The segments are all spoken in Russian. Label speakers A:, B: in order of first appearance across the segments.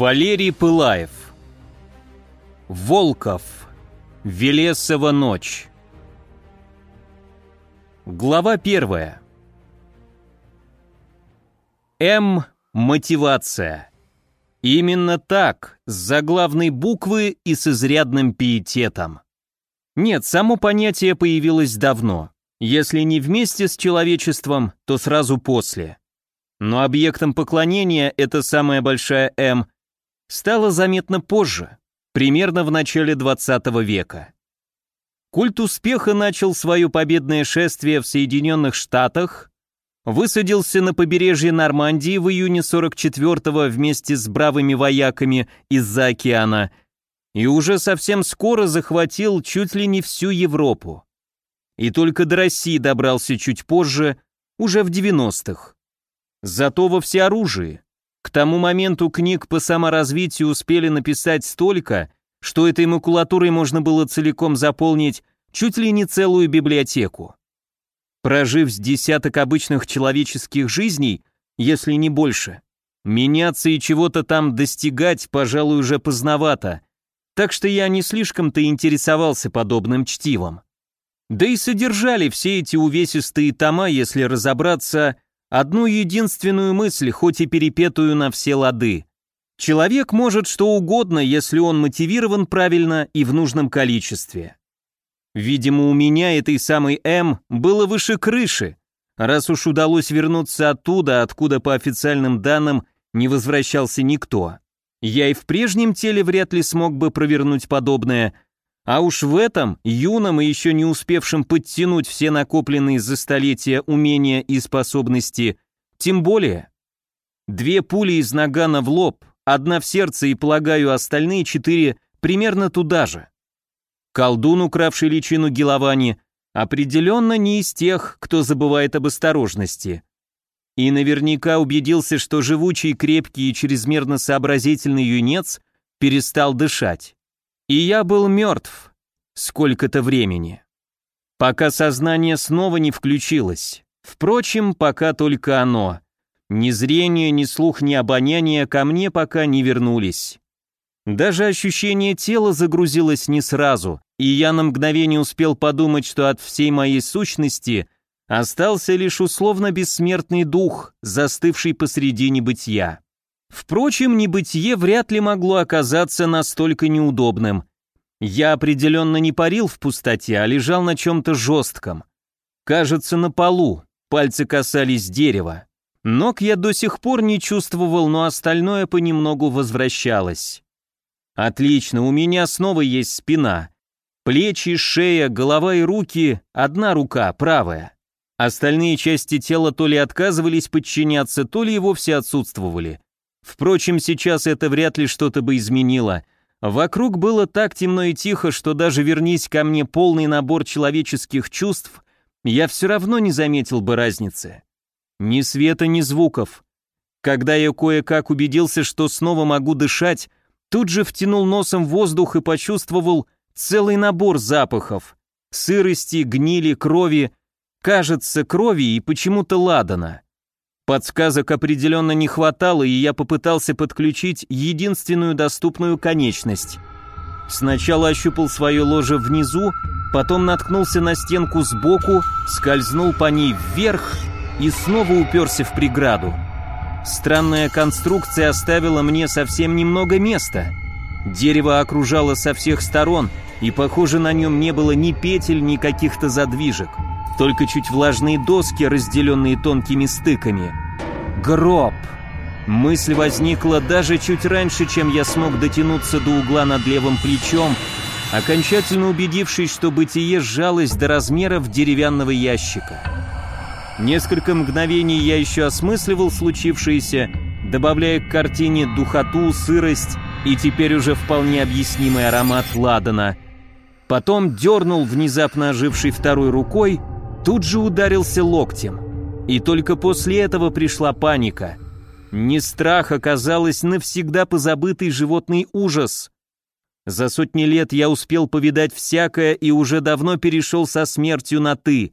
A: Валерий Пылаев Волков Велесова ночь Глава первая М. Мотивация. Именно так, с заглавной буквы и с изрядным пиететом. Нет, само понятие появилось давно. Если не вместе с человечеством, то сразу после. Но объектом поклонения эта самая большая М стала заметно позже, примерно в начале 20 века. Культ успеха начал свое победное шествие в Соединенных Штатах, высадился на побережье Нормандии в июне 44-го вместе с бравыми вояками из-за океана и уже совсем скоро захватил чуть ли не всю Европу. И только до России добрался чуть позже, уже в 90-х. Зато во всеоружии. К тому моменту книг по саморазвитию успели написать столько, что этой макулатурой можно было целиком заполнить чуть ли не целую библиотеку. Прожив с десяток обычных человеческих жизней, если не больше, меняться и чего-то там достигать, пожалуй, уже поздновато, так что я не слишком-то интересовался подобным чтивом. Да и содержали все эти увесистые тома, если разобраться, одну единственную мысль, хоть и перепетую на все лады. Человек может что угодно, если он мотивирован правильно и в нужном количестве. Видимо, у меня этой самой М было выше крыши, раз уж удалось вернуться оттуда, откуда по официальным данным не возвращался никто. Я и в прежнем теле вряд ли смог бы провернуть подобное, а уж в этом, юном и еще не успевшем подтянуть все накопленные за столетия умения и способности, тем более. Две пули из нагана в лоб, одна в сердце и, полагаю, остальные четыре примерно туда же. Колдун, укравший личину Геловани, определенно не из тех, кто забывает об осторожности. И наверняка убедился, что живучий, крепкий и чрезмерно сообразительный юнец перестал дышать. И я был мертв сколько-то времени. Пока сознание снова не включилось. Впрочем, пока только оно. Ни зрение, ни слух, ни обоняние ко мне пока не вернулись. Даже ощущение тела загрузилось не сразу, и я на мгновение успел подумать, что от всей моей сущности остался лишь условно бессмертный дух, застывший посреди небытия. Впрочем, небытие вряд ли могло оказаться настолько неудобным. Я определенно не парил в пустоте, а лежал на чем-то жестком. Кажется, на полу, пальцы касались дерева. Ног я до сих пор не чувствовал, но остальное понемногу возвращалось. Отлично, у меня снова есть спина. Плечи, шея, голова и руки, одна рука, правая. Остальные части тела то ли отказывались подчиняться, то ли и вовсе отсутствовали. Впрочем, сейчас это вряд ли что-то бы изменило. Вокруг было так темно и тихо, что даже вернись ко мне полный набор человеческих чувств, я все равно не заметил бы разницы. Ни света, ни звуков. Когда я кое-как убедился, что снова могу дышать, тут же втянул носом воздух и почувствовал целый набор запахов. Сырости, гнили, крови, кажется, крови и почему-то ладана. Подсказок определенно не хватало, и я попытался подключить единственную доступную конечность. Сначала ощупал свое ложе внизу, потом наткнулся на стенку сбоку, скользнул по ней вверх и снова уперся в преграду. Странная конструкция оставила мне совсем немного места. Дерево окружало со всех сторон, и, похоже, на нем не было ни петель, ни каких-то задвижек только чуть влажные доски, разделенные тонкими стыками. Гроб. Мысль возникла даже чуть раньше, чем я смог дотянуться до угла над левым плечом, окончательно убедившись, что бытие сжалось до размеров деревянного ящика. Несколько мгновений я еще осмысливал случившееся, добавляя к картине духоту, сырость и теперь уже вполне объяснимый аромат ладана. Потом дернул внезапно ожившей второй рукой Тут же ударился локтем. И только после этого пришла паника. Не страх, оказалось навсегда позабытый животный ужас. За сотни лет я успел повидать всякое и уже давно перешел со смертью на «ты»,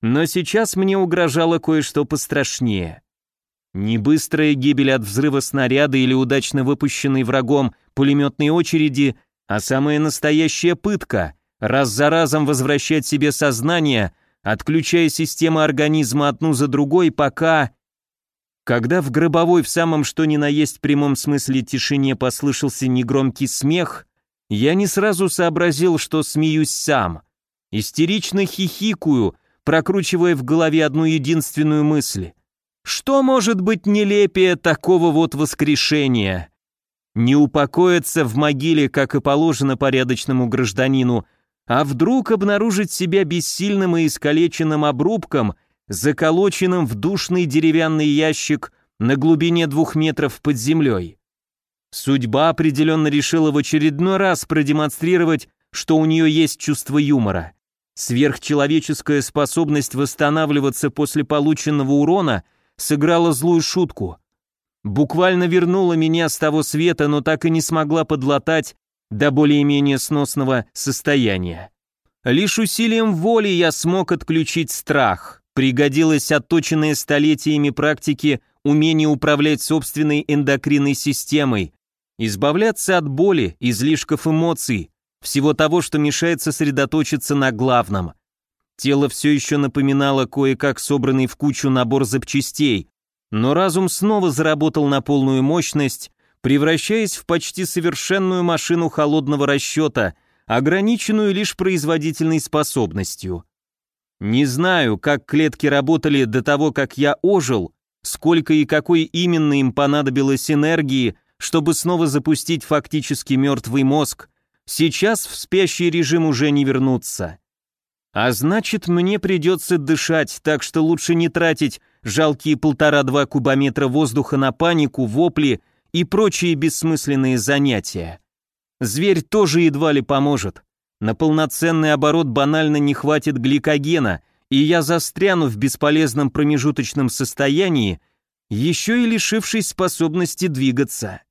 A: но сейчас мне угрожало кое-что пострашнее. Не быстрая гибель от взрыва снаряда или удачно выпущенной врагом пулеметной очереди, а самая настоящая пытка, раз за разом возвращать себе сознание, отключая системы организма одну за другой, пока... Когда в гробовой в самом что ни на есть прямом смысле тишине послышался негромкий смех, я не сразу сообразил, что смеюсь сам. Истерично хихикую, прокручивая в голове одну единственную мысль. Что может быть нелепее такого вот воскрешения? Не упокоиться в могиле, как и положено порядочному гражданину, а вдруг обнаружить себя бессильным и искалеченным обрубком, заколоченным в душный деревянный ящик на глубине двух метров под землей. Судьба определенно решила в очередной раз продемонстрировать, что у нее есть чувство юмора. Сверхчеловеческая способность восстанавливаться после полученного урона сыграла злую шутку. Буквально вернула меня с того света, но так и не смогла подлатать до более-менее сносного состояния. Лишь усилием воли я смог отключить страх. Пригодилось отточенное столетиями практики умение управлять собственной эндокринной системой, избавляться от боли, излишков эмоций, всего того, что мешает сосредоточиться на главном. Тело все еще напоминало кое-как собранный в кучу набор запчастей, но разум снова заработал на полную мощность, превращаясь в почти совершенную машину холодного расчета, ограниченную лишь производительной способностью. Не знаю, как клетки работали до того, как я ожил, сколько и какой именно им понадобилось энергии, чтобы снова запустить фактически мертвый мозг, Сейчас в спящий режим уже не вернуться. А значит, мне придется дышать, так что лучше не тратить жалкие полтора-два кубометра воздуха на панику, вопли и прочие бессмысленные занятия. Зверь тоже едва ли поможет. На полноценный оборот банально не хватит гликогена, и я застряну в бесполезном промежуточном состоянии, еще и лишившись способности двигаться.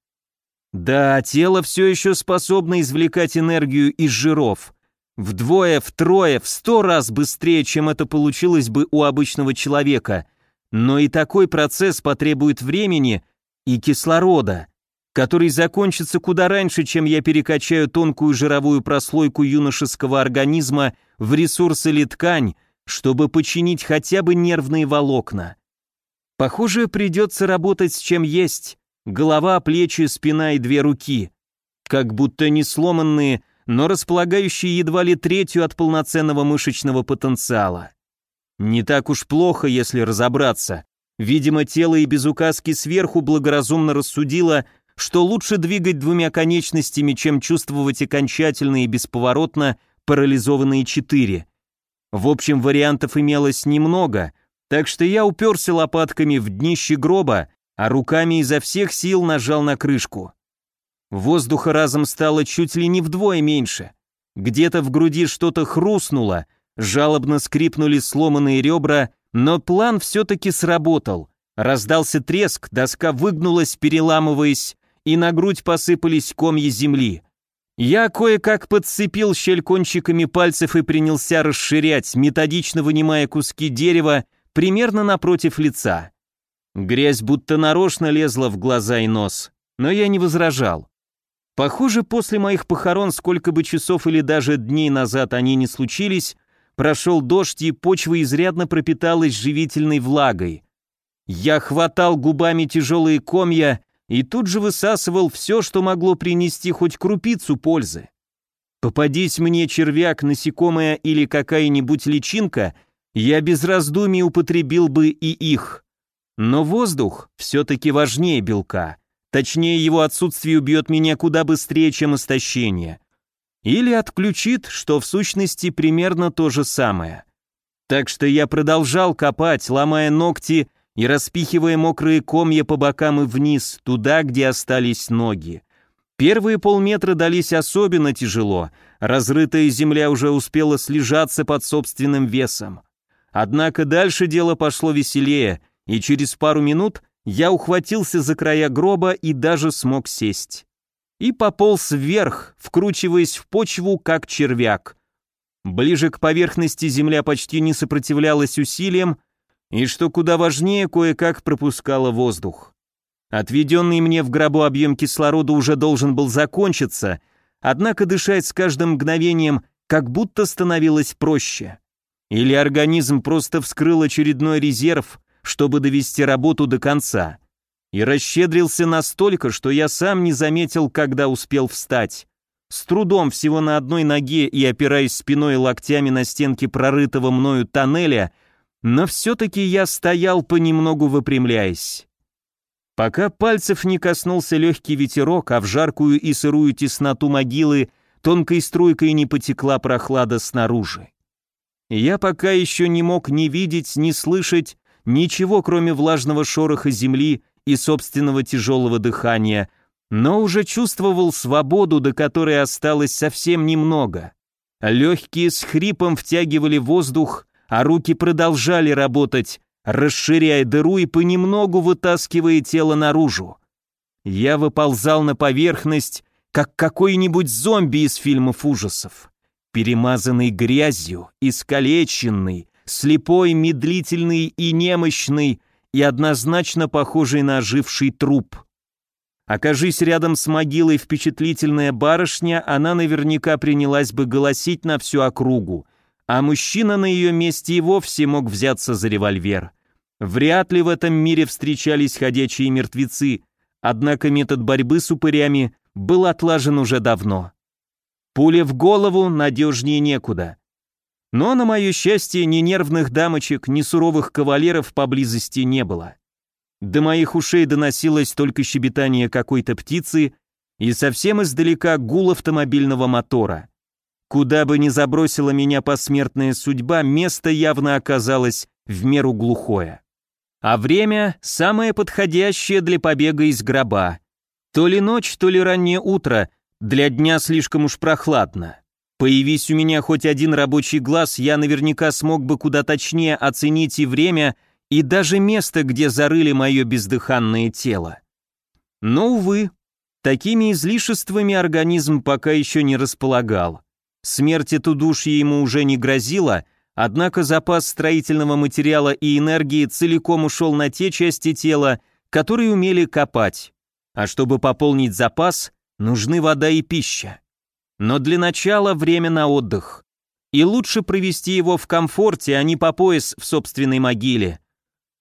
A: Да, тело все еще способно извлекать энергию из жиров. Вдвое, втрое, в сто раз быстрее, чем это получилось бы у обычного человека. Но и такой процесс потребует времени и кислорода, который закончится куда раньше, чем я перекачаю тонкую жировую прослойку юношеского организма в ресурс или ткань, чтобы починить хотя бы нервные волокна. Похоже, придется работать с чем есть, Голова, плечи, спина и две руки. Как будто не сломанные, но располагающие едва ли третью от полноценного мышечного потенциала. Не так уж плохо, если разобраться. Видимо, тело и без указки сверху благоразумно рассудило, что лучше двигать двумя конечностями, чем чувствовать окончательно и бесповоротно парализованные четыре. В общем, вариантов имелось немного, так что я уперся лопатками в днище гроба а руками изо всех сил нажал на крышку. Воздуха разом стало чуть ли не вдвое меньше. Где-то в груди что-то хрустнуло, жалобно скрипнули сломанные ребра, но план все-таки сработал. Раздался треск, доска выгнулась, переламываясь, и на грудь посыпались комья земли. Я кое-как подцепил щель кончиками пальцев и принялся расширять, методично вынимая куски дерева примерно напротив лица. Грязь будто нарочно лезла в глаза и нос, но я не возражал. Похоже, после моих похорон, сколько бы часов или даже дней назад они не случились, прошел дождь и почва изрядно пропиталась живительной влагой. Я хватал губами тяжелые комья и тут же высасывал все, что могло принести хоть крупицу пользы. Попадись мне червяк, насекомое или какая-нибудь личинка, я без раздумий употребил бы и их. Но воздух все-таки важнее белка. Точнее, его отсутствие убьет меня куда быстрее, чем истощение. Или отключит, что в сущности примерно то же самое. Так что я продолжал копать, ломая ногти и распихивая мокрые комья по бокам и вниз, туда, где остались ноги. Первые полметра дались особенно тяжело, разрытая земля уже успела слежаться под собственным весом. Однако дальше дело пошло веселее — и через пару минут я ухватился за края гроба и даже смог сесть. И пополз вверх, вкручиваясь в почву, как червяк. Ближе к поверхности земля почти не сопротивлялась усилиям, и, что куда важнее, кое-как пропускала воздух. Отведенный мне в гробу объем кислорода уже должен был закончиться, однако дышать с каждым мгновением как будто становилось проще. Или организм просто вскрыл очередной резерв, чтобы довести работу до конца. И расщедрился настолько, что я сам не заметил, когда успел встать. С трудом всего на одной ноге и опираясь спиной и локтями на стенки прорытого мною тоннеля, но все-таки я стоял понемногу выпрямляясь. Пока пальцев не коснулся легкий ветерок, а в жаркую и сырую тесноту могилы тонкой струйкой не потекла прохлада снаружи. Я пока еще не мог ни видеть, ни слышать ничего, кроме влажного шороха земли и собственного тяжелого дыхания, но уже чувствовал свободу, до которой осталось совсем немного. Легкие с хрипом втягивали воздух, а руки продолжали работать, расширяя дыру и понемногу вытаскивая тело наружу. Я выползал на поверхность, как какой-нибудь зомби из фильмов ужасов, перемазанный грязью, искалеченный, слепой, медлительный и немощный, и однозначно похожий на оживший труп. Окажись рядом с могилой впечатлительная барышня, она наверняка принялась бы голосить на всю округу, а мужчина на ее месте и вовсе мог взяться за револьвер. Вряд ли в этом мире встречались ходячие мертвецы, однако метод борьбы с упырями был отлажен уже давно. Пуля в голову надежнее некуда. Но, на мое счастье, ни нервных дамочек, ни суровых кавалеров поблизости не было. До моих ушей доносилось только щебетание какой-то птицы и совсем издалека гул автомобильного мотора. Куда бы ни забросила меня посмертная судьба, место явно оказалось в меру глухое. А время самое подходящее для побега из гроба. То ли ночь, то ли раннее утро, для дня слишком уж прохладно. Появись у меня хоть один рабочий глаз, я наверняка смог бы куда точнее оценить и время, и даже место, где зарыли мое бездыханное тело. Но, увы, такими излишествами организм пока еще не располагал. Смерть эту душье ему уже не грозила, однако запас строительного материала и энергии целиком ушел на те части тела, которые умели копать. А чтобы пополнить запас, нужны вода и пища. Но для начала время на отдых. И лучше провести его в комфорте, а не по пояс в собственной могиле.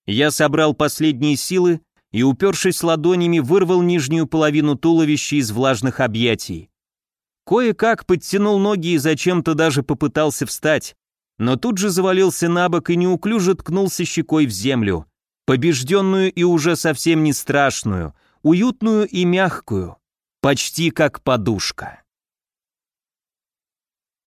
A: Я собрал последние силы и, упершись ладонями, вырвал нижнюю половину туловища из влажных объятий. Кое-как подтянул ноги и зачем-то даже попытался встать, но тут же завалился на бок и неуклюже ткнулся щекой в землю, побежденную и уже совсем не страшную, уютную и мягкую, почти как подушка.